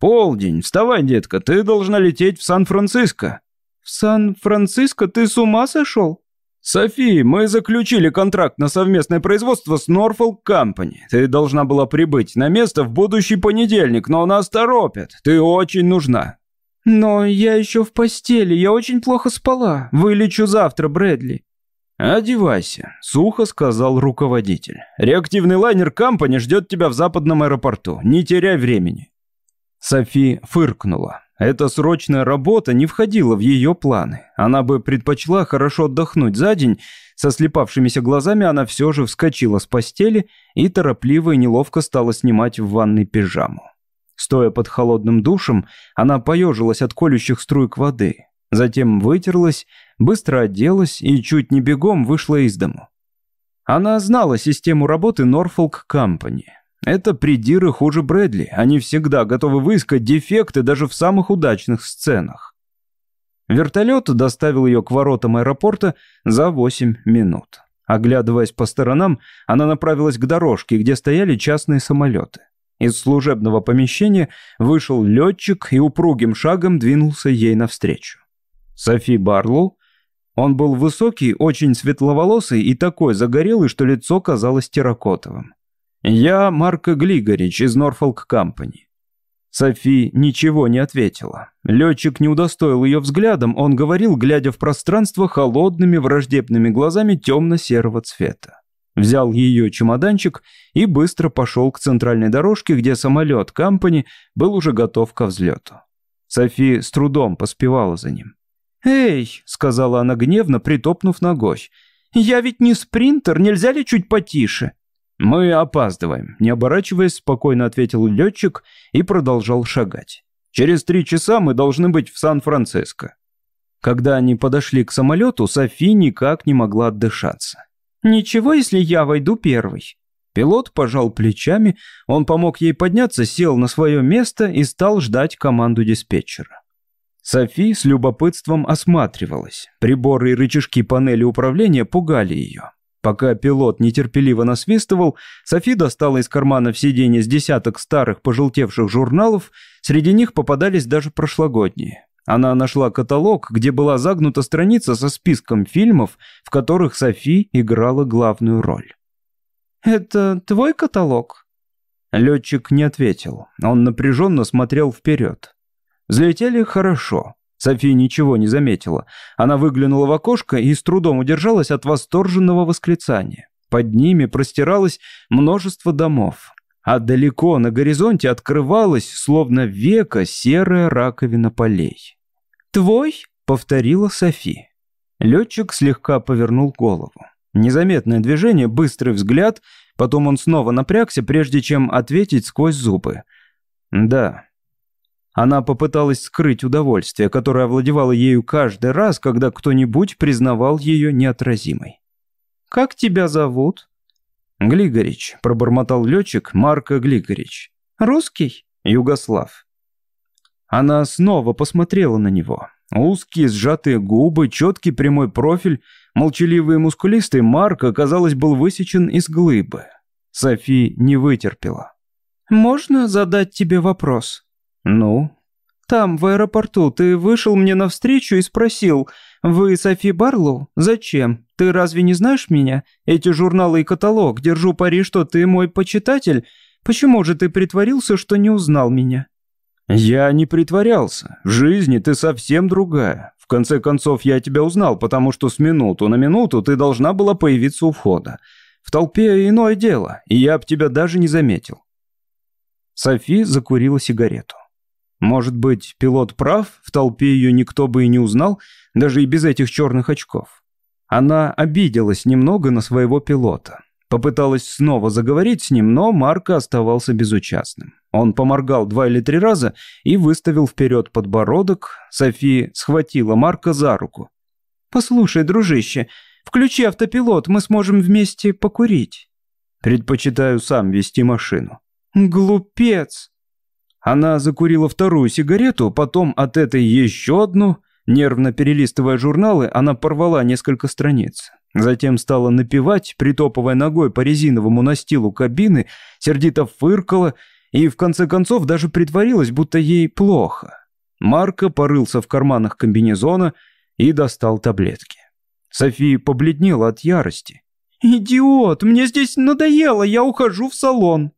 «Полдень. Вставай, детка, ты должна лететь в Сан-Франциско». «В Сан-Франциско? Ты с ума сошел?» «Софи, мы заключили контракт на совместное производство с Norfolk Company. Ты должна была прибыть на место в будущий понедельник, но нас торопят. Ты очень нужна». «Но я еще в постели, я очень плохо спала. Вылечу завтра, Брэдли». «Одевайся», — сухо сказал руководитель. «Реактивный лайнер Компани ждет тебя в западном аэропорту. Не теряй времени». Софи фыркнула. Эта срочная работа не входила в ее планы. Она бы предпочла хорошо отдохнуть за день. Со слепавшимися глазами она все же вскочила с постели и торопливо и неловко стала снимать в ванной пижаму. Стоя под холодным душем, она поежилась от колющих струйк воды. Затем вытерлась, быстро оделась и чуть не бегом вышла из дому. Она знала систему работы Norfolk Company. Это придиры хуже Брэдли. Они всегда готовы выискать дефекты даже в самых удачных сценах. Вертолет доставил ее к воротам аэропорта за 8 минут. Оглядываясь по сторонам, она направилась к дорожке, где стояли частные самолеты. Из служебного помещения вышел летчик и упругим шагом двинулся ей навстречу. Софи Барлоу. Он был высокий, очень светловолосый и такой загорелый, что лицо казалось терракотовым. «Я Марко Глигорич из Норфолк Компани». Софи ничего не ответила. Летчик не удостоил ее взглядом, он говорил, глядя в пространство холодными враждебными глазами темно-серого цвета. Взял ее чемоданчик и быстро пошел к центральной дорожке, где самолет Компани был уже готов ко взлету. Софи с трудом поспевала за ним. «Эй!» — сказала она гневно, притопнув ногой. «Я ведь не спринтер, нельзя ли чуть потише?» «Мы опаздываем», — не оборачиваясь, спокойно ответил летчик и продолжал шагать. «Через три часа мы должны быть в Сан-Франциско». Когда они подошли к самолету, Софи никак не могла отдышаться. «Ничего, если я войду первый?» Пилот пожал плечами, он помог ей подняться, сел на свое место и стал ждать команду диспетчера. Софи с любопытством осматривалась. Приборы и рычажки панели управления пугали ее. Пока пилот нетерпеливо насвистывал, Софи достала из кармана в сиденье с десяток старых пожелтевших журналов, среди них попадались даже прошлогодние. Она нашла каталог, где была загнута страница со списком фильмов, в которых Софи играла главную роль. «Это твой каталог?» Летчик не ответил. Он напряженно смотрел вперед. Взлетели хорошо. София ничего не заметила. Она выглянула в окошко и с трудом удержалась от восторженного восклицания. Под ними простиралось множество домов. А далеко на горизонте открывалась, словно века, серая раковина полей. «Твой?» — повторила Софи. Летчик слегка повернул голову. Незаметное движение, быстрый взгляд, потом он снова напрягся, прежде чем ответить сквозь зубы. «Да, она попыталась скрыть удовольствие, которое овладевало ею каждый раз, когда кто-нибудь признавал ее неотразимой. «Как тебя зовут?» «Глигорич», — пробормотал летчик Марко Глигорич. «Русский?» «Югослав». Она снова посмотрела на него. Узкие сжатые губы, четкий прямой профиль, молчаливый и мускулистый Марк, казалось, был высечен из глыбы. Софи не вытерпела. «Можно задать тебе вопрос?» «Ну?» «Там, в аэропорту, ты вышел мне навстречу и спросил, вы Софи Барлоу? Зачем? Ты разве не знаешь меня? Эти журналы и каталог, держу пари, что ты мой почитатель. Почему же ты притворился, что не узнал меня?» «Я не притворялся. В жизни ты совсем другая. В конце концов, я тебя узнал, потому что с минуту на минуту ты должна была появиться у входа. В толпе иное дело, и я б тебя даже не заметил». Софи закурила сигарету. Может быть, пилот прав, в толпе ее никто бы и не узнал, даже и без этих черных очков. Она обиделась немного на своего пилота. Попыталась снова заговорить с ним, но Марко оставался безучастным. Он поморгал два или три раза и выставил вперед подбородок. Софи схватила Марка за руку. «Послушай, дружище, включи автопилот, мы сможем вместе покурить». «Предпочитаю сам вести машину». «Глупец!» Она закурила вторую сигарету, потом от этой еще одну. Нервно перелистывая журналы, она порвала несколько страниц. Затем стала напевать, притопывая ногой по резиновому настилу кабины, сердито фыркала и в конце концов даже притворилась, будто ей плохо. Марко порылся в карманах комбинезона и достал таблетки. София побледнела от ярости. «Идиот, мне здесь надоело, я ухожу в салон».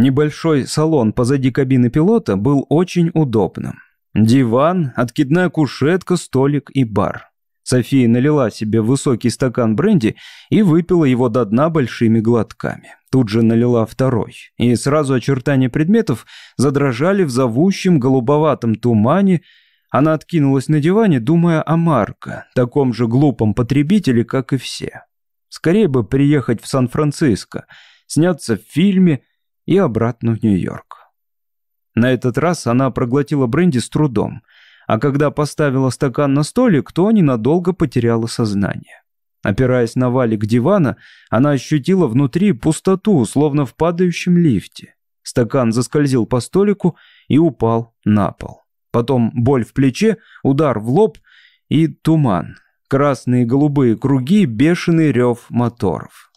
Небольшой салон позади кабины пилота был очень удобным. Диван, откидная кушетка, столик и бар. София налила себе высокий стакан бренди и выпила его до дна большими глотками. Тут же налила второй, и сразу очертания предметов задрожали в зовущем голубоватом тумане. Она откинулась на диване, думая о Марко, таком же глупом потребителе, как и все. Скорее бы приехать в Сан-Франциско, сняться в фильме и обратно в Нью-Йорк. На этот раз она проглотила бренди с трудом – а когда поставила стакан на столик, то ненадолго потеряла сознание. Опираясь на валик дивана, она ощутила внутри пустоту, словно в падающем лифте. Стакан заскользил по столику и упал на пол. Потом боль в плече, удар в лоб и туман. Красные и голубые круги, бешеный рев моторов.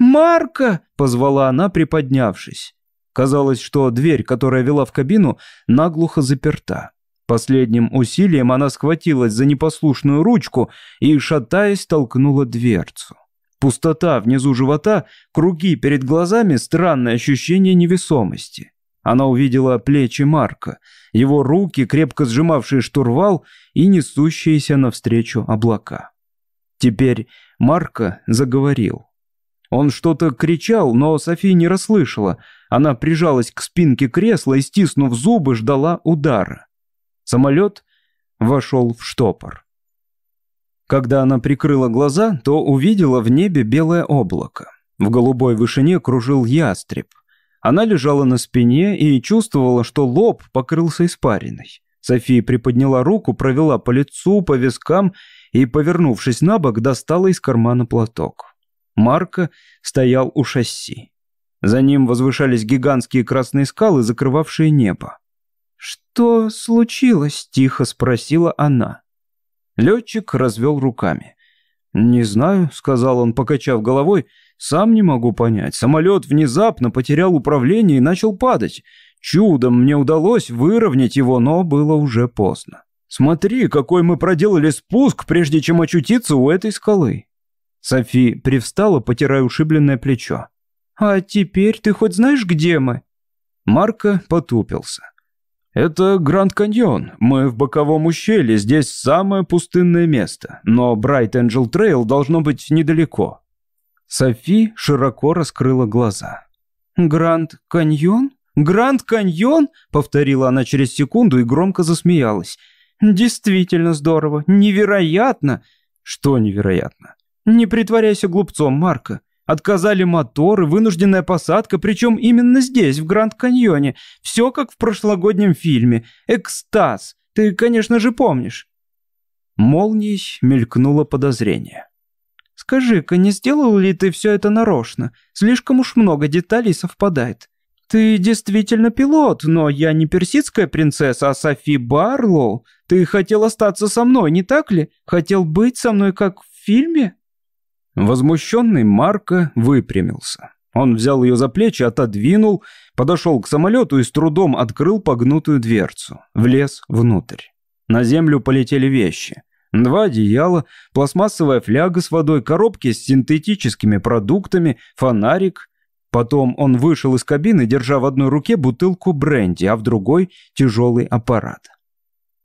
«Марка!» — позвала она, приподнявшись. Казалось, что дверь, которая вела в кабину, наглухо заперта. Последним усилием она схватилась за непослушную ручку и, шатаясь, толкнула дверцу. Пустота внизу живота, круги перед глазами, странное ощущение невесомости. Она увидела плечи Марка, его руки, крепко сжимавшие штурвал и несущиеся навстречу облака. Теперь Марка заговорил. Он что-то кричал, но София не расслышала. Она прижалась к спинке кресла и, стиснув зубы, ждала удара. Самолет вошел в штопор. Когда она прикрыла глаза, то увидела в небе белое облако. В голубой вышине кружил ястреб. Она лежала на спине и чувствовала, что лоб покрылся испариной. София приподняла руку, провела по лицу, по вискам и, повернувшись на бок, достала из кармана платок. Марко стоял у шасси. За ним возвышались гигантские красные скалы, закрывавшие небо. «Что случилось?» – тихо спросила она. Летчик развел руками. «Не знаю», – сказал он, покачав головой, – «сам не могу понять. Самолет внезапно потерял управление и начал падать. Чудом мне удалось выровнять его, но было уже поздно. Смотри, какой мы проделали спуск, прежде чем очутиться у этой скалы». Софи привстала, потирая ушибленное плечо. «А теперь ты хоть знаешь, где мы?» Марко потупился. «Это Гранд Каньон. Мы в боковом ущелье, здесь самое пустынное место. Но Брайт Энджел Трейл должно быть недалеко». Софи широко раскрыла глаза. «Гранд Каньон? Гранд Каньон?» — повторила она через секунду и громко засмеялась. «Действительно здорово. Невероятно!» «Что невероятно?» «Не притворяйся глупцом, Марко. Отказали моторы, вынужденная посадка, причем именно здесь, в Гранд-Каньоне. Все как в прошлогоднем фильме. Экстаз. Ты, конечно же, помнишь. Молнией мелькнуло подозрение. «Скажи-ка, не сделал ли ты все это нарочно? Слишком уж много деталей совпадает». «Ты действительно пилот, но я не персидская принцесса, а Софи Барлоу. Ты хотел остаться со мной, не так ли? Хотел быть со мной, как в фильме?» Возмущенный Марко выпрямился. Он взял ее за плечи, отодвинул, подошел к самолету и с трудом открыл погнутую дверцу. Влез внутрь. На землю полетели вещи. Два одеяла, пластмассовая фляга с водой, коробки с синтетическими продуктами, фонарик. Потом он вышел из кабины, держа в одной руке бутылку бренди, а в другой – тяжелый аппарат.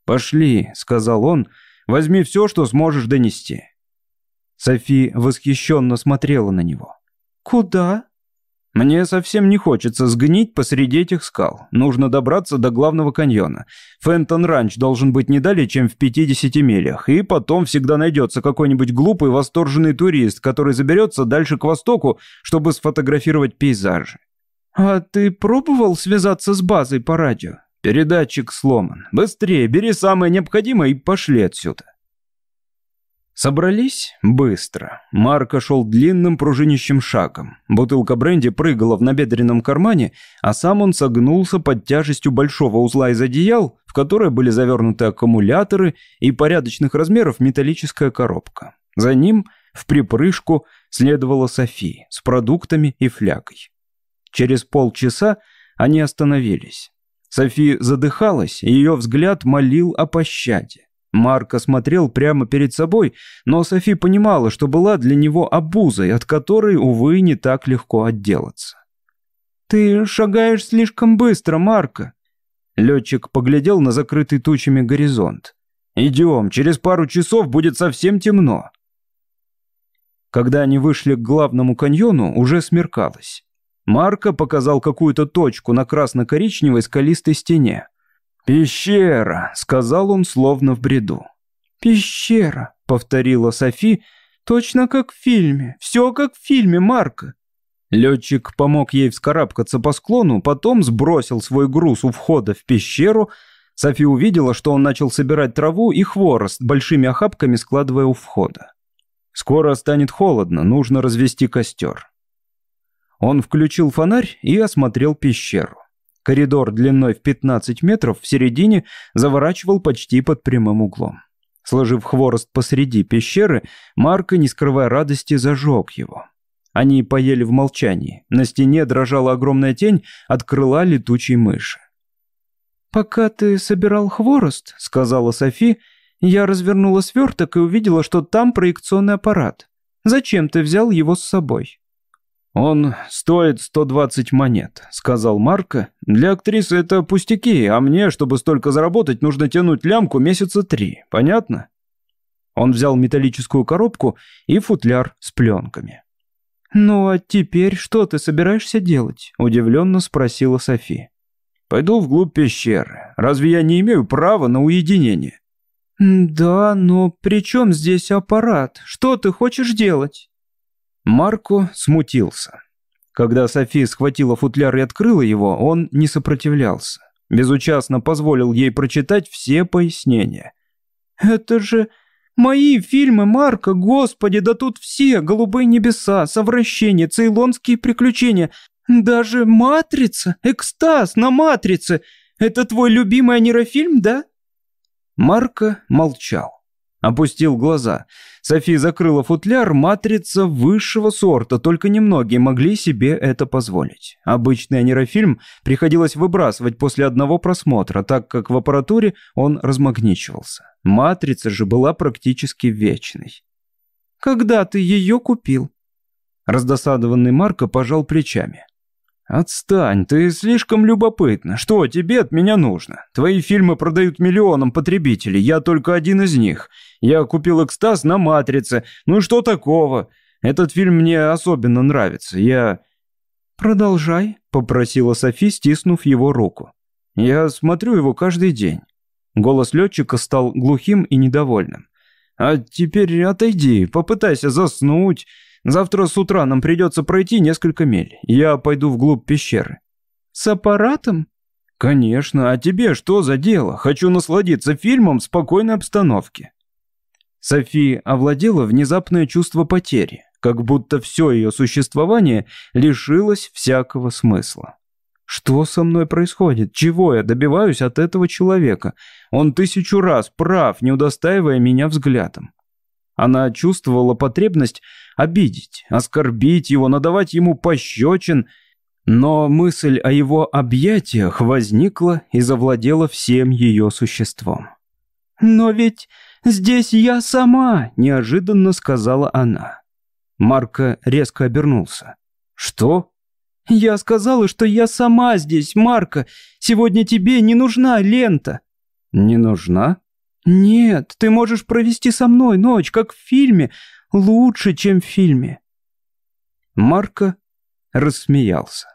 «Пошли», – сказал он, – «возьми все, что сможешь донести». Софи восхищенно смотрела на него. «Куда?» Мне совсем не хочется сгнить посреди этих скал. Нужно добраться до главного каньона. Фентон Ранч должен быть не далее, чем в 50 милях. И потом всегда найдется какой-нибудь глупый восторженный турист, который заберется дальше к востоку, чтобы сфотографировать пейзажи. «А ты пробовал связаться с базой по радио?» «Передатчик сломан. Быстрее, бери самое необходимое и пошли отсюда». Собрались быстро. Марко шел длинным пружинищим шагом. Бутылка бренди прыгала в набедренном кармане, а сам он согнулся под тяжестью большого узла из одеял, в которое были завернуты аккумуляторы и порядочных размеров металлическая коробка. За ним в припрыжку следовала Софи с продуктами и флягой. Через полчаса они остановились. Софи задыхалась, и ее взгляд молил о пощаде. Марко смотрел прямо перед собой, но Софи понимала, что была для него обузой, от которой, увы, не так легко отделаться. «Ты шагаешь слишком быстро, Марко!» Летчик поглядел на закрытый тучами горизонт. «Идем, через пару часов будет совсем темно». Когда они вышли к главному каньону, уже смеркалось. Марко показал какую-то точку на красно-коричневой скалистой стене. «Пещера», — сказал он словно в бреду. «Пещера», — повторила Софи, — «точно как в фильме, все как в фильме Марка». Летчик помог ей вскарабкаться по склону, потом сбросил свой груз у входа в пещеру. Софи увидела, что он начал собирать траву и хворост, большими охапками складывая у входа. Скоро станет холодно, нужно развести костер. Он включил фонарь и осмотрел пещеру. Коридор длиной в 15 метров в середине заворачивал почти под прямым углом. Сложив хворост посреди пещеры, Марко, не скрывая радости, зажег его. Они поели в молчании. На стене дрожала огромная тень от крыла летучей мыши. «Пока ты собирал хворост», — сказала Софи, — «я развернула сверток и увидела, что там проекционный аппарат. Зачем ты взял его с собой?» «Он стоит 120 монет», — сказал Марко. «Для актрисы это пустяки, а мне, чтобы столько заработать, нужно тянуть лямку месяца три. Понятно?» Он взял металлическую коробку и футляр с пленками. «Ну а теперь что ты собираешься делать?» — удивленно спросила Софи. «Пойду вглубь пещеры. Разве я не имею права на уединение?» «Да, но при чем здесь аппарат? Что ты хочешь делать?» Марко смутился. Когда Софи схватила футляр и открыла его, он не сопротивлялся. Безучастно позволил ей прочитать все пояснения. «Это же мои фильмы, Марко, господи, да тут все, голубые небеса, совращение, цейлонские приключения, даже «Матрица», экстаз на «Матрице». Это твой любимый анирофильм, да?» Марко молчал. Опустил глаза. Софи закрыла футляр, матрица высшего сорта, только немногие могли себе это позволить. Обычный анирофильм приходилось выбрасывать после одного просмотра, так как в аппаратуре он размагничивался. Матрица же была практически вечной. «Когда ты ее купил?» Раздосадованный Марко пожал плечами. «Отстань, ты слишком любопытна. Что тебе от меня нужно? Твои фильмы продают миллионам потребителей, я только один из них. Я купил экстаз на «Матрице». Ну что такого? Этот фильм мне особенно нравится. Я...» «Продолжай», — попросила Софи, стиснув его руку. «Я смотрю его каждый день». Голос летчика стал глухим и недовольным. «А теперь отойди, попытайся заснуть. Завтра с утра нам придется пройти несколько миль. Я пойду вглубь пещеры». «С аппаратом?» «Конечно. А тебе что за дело? Хочу насладиться фильмом в спокойной обстановке». Софи овладело внезапное чувство потери, как будто все ее существование лишилось всякого смысла. Что со мной происходит? Чего я добиваюсь от этого человека? Он тысячу раз прав, не удостаивая меня взглядом. Она чувствовала потребность обидеть, оскорбить его, надавать ему пощечин, но мысль о его объятиях возникла и завладела всем ее существом. «Но ведь здесь я сама», — неожиданно сказала она. Марко резко обернулся. «Что?» «Я сказала, что я сама здесь, Марко. Сегодня тебе не нужна лента». «Не нужна?» «Нет, ты можешь провести со мной ночь, как в фильме. Лучше, чем в фильме». Марко рассмеялся.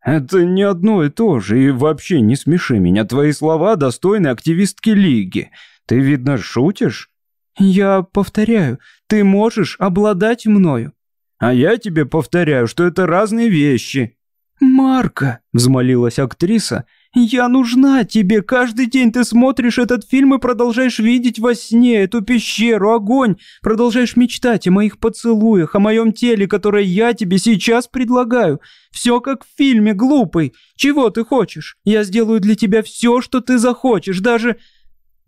«Это не одно и то же, и вообще не смеши меня. Твои слова достойны активистки Лиги. Ты, видно, шутишь?» «Я повторяю, ты можешь обладать мною». «А я тебе повторяю, что это разные вещи». «Марка», — взмолилась актриса, — «Я нужна тебе. Каждый день ты смотришь этот фильм и продолжаешь видеть во сне эту пещеру, огонь. Продолжаешь мечтать о моих поцелуях, о моем теле, которое я тебе сейчас предлагаю. Все как в фильме, глупый. Чего ты хочешь? Я сделаю для тебя все, что ты захочешь, даже...»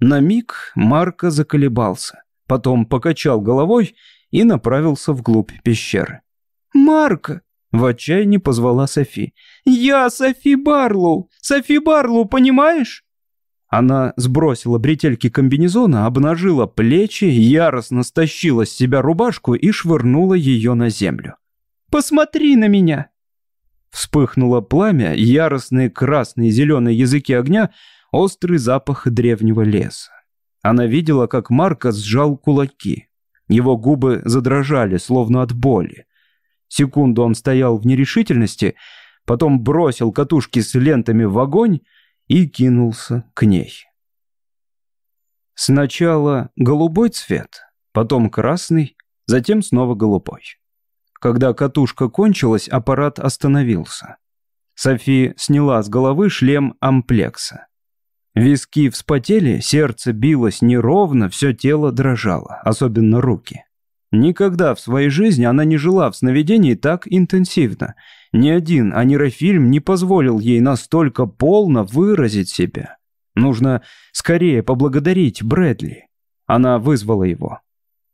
На миг Марко заколебался, потом покачал головой и направился вглубь пещеры. «Марко!» — в отчаянии позвала Софи. «Я Софи Барлоу! Софи Барлоу, понимаешь?» Она сбросила бретельки комбинезона, обнажила плечи, яростно стащила с себя рубашку и швырнула ее на землю. «Посмотри на меня!» Вспыхнуло пламя, яростные красные и зеленые языки огня, острый запах древнего леса. Она видела, как Марко сжал кулаки. Его губы задрожали, словно от боли. Секунду он стоял в нерешительности, потом бросил катушки с лентами в огонь и кинулся к ней. Сначала голубой цвет, потом красный, затем снова голубой. Когда катушка кончилась, аппарат остановился. Софи сняла с головы шлем амплекса. Виски вспотели, сердце билось неровно, все тело дрожало, особенно руки. Никогда в своей жизни она не жила в сновидении так интенсивно. Ни один анирофильм не позволил ей настолько полно выразить себя. Нужно скорее поблагодарить Брэдли. Она вызвала его.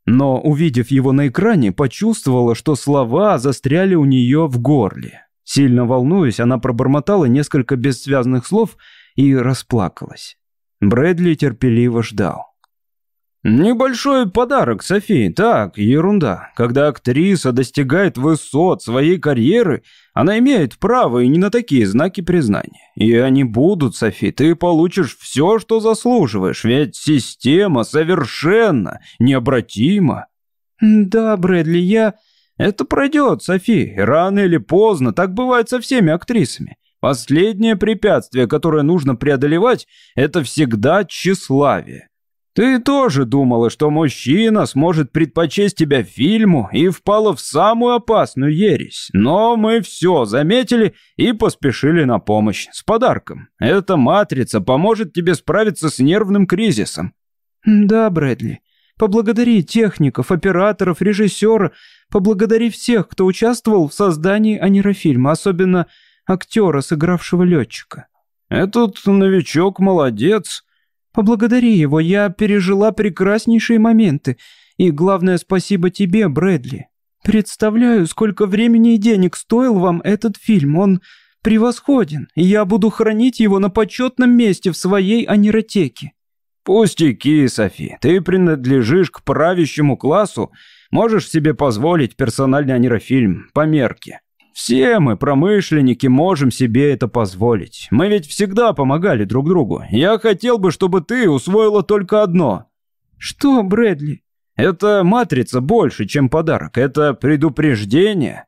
Но, увидев его на экране, почувствовала, что слова застряли у нее в горле. Сильно волнуясь, она пробормотала несколько бессвязных слов и расплакалась. Брэдли терпеливо ждал. Небольшой подарок, Софии, так, ерунда. Когда актриса достигает высот своей карьеры, она имеет право и не на такие знаки признания. И они будут, Софи, ты получишь все, что заслуживаешь, ведь система совершенно необратима. Да, Брэдли, я... Это пройдет, Софи, рано или поздно, так бывает со всеми актрисами. Последнее препятствие, которое нужно преодолевать, это всегда тщеславие. Ты тоже думала, что мужчина сможет предпочесть тебя фильму и впала в самую опасную ересь. Но мы все заметили и поспешили на помощь с подарком. Эта матрица поможет тебе справиться с нервным кризисом. Да, Брэдли. Поблагодари техников, операторов, режиссера. Поблагодари всех, кто участвовал в создании анирофильма, особенно актера, сыгравшего летчика. Этот новичок молодец. Поблагодари его, я пережила прекраснейшие моменты. И главное, спасибо тебе, Брэдли. Представляю, сколько времени и денег стоил вам этот фильм. Он превосходен, и я буду хранить его на почетном месте в своей аниротеке». «Пустяки, Софи, ты принадлежишь к правящему классу, можешь себе позволить персональный анирофильм по мерке. Все мы, промышленники, можем себе это позволить. Мы ведь всегда помогали друг другу. Я хотел бы, чтобы ты усвоила только одно. Что, Брэдли? Это матрица больше, чем подарок. Это предупреждение.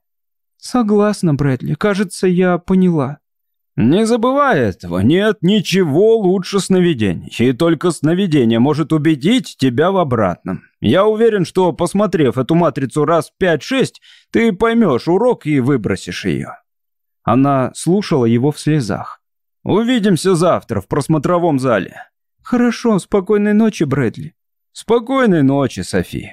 Согласна, Брэдли. Кажется, я поняла. Не забывай этого. Нет ничего лучше сновидений. И только сновидение может убедить тебя в обратном. Я уверен, что, посмотрев эту матрицу раз пять-шесть, ты поймешь урок и выбросишь ее». Она слушала его в слезах. «Увидимся завтра в просмотровом зале». «Хорошо, спокойной ночи, Брэдли». «Спокойной ночи, Софи».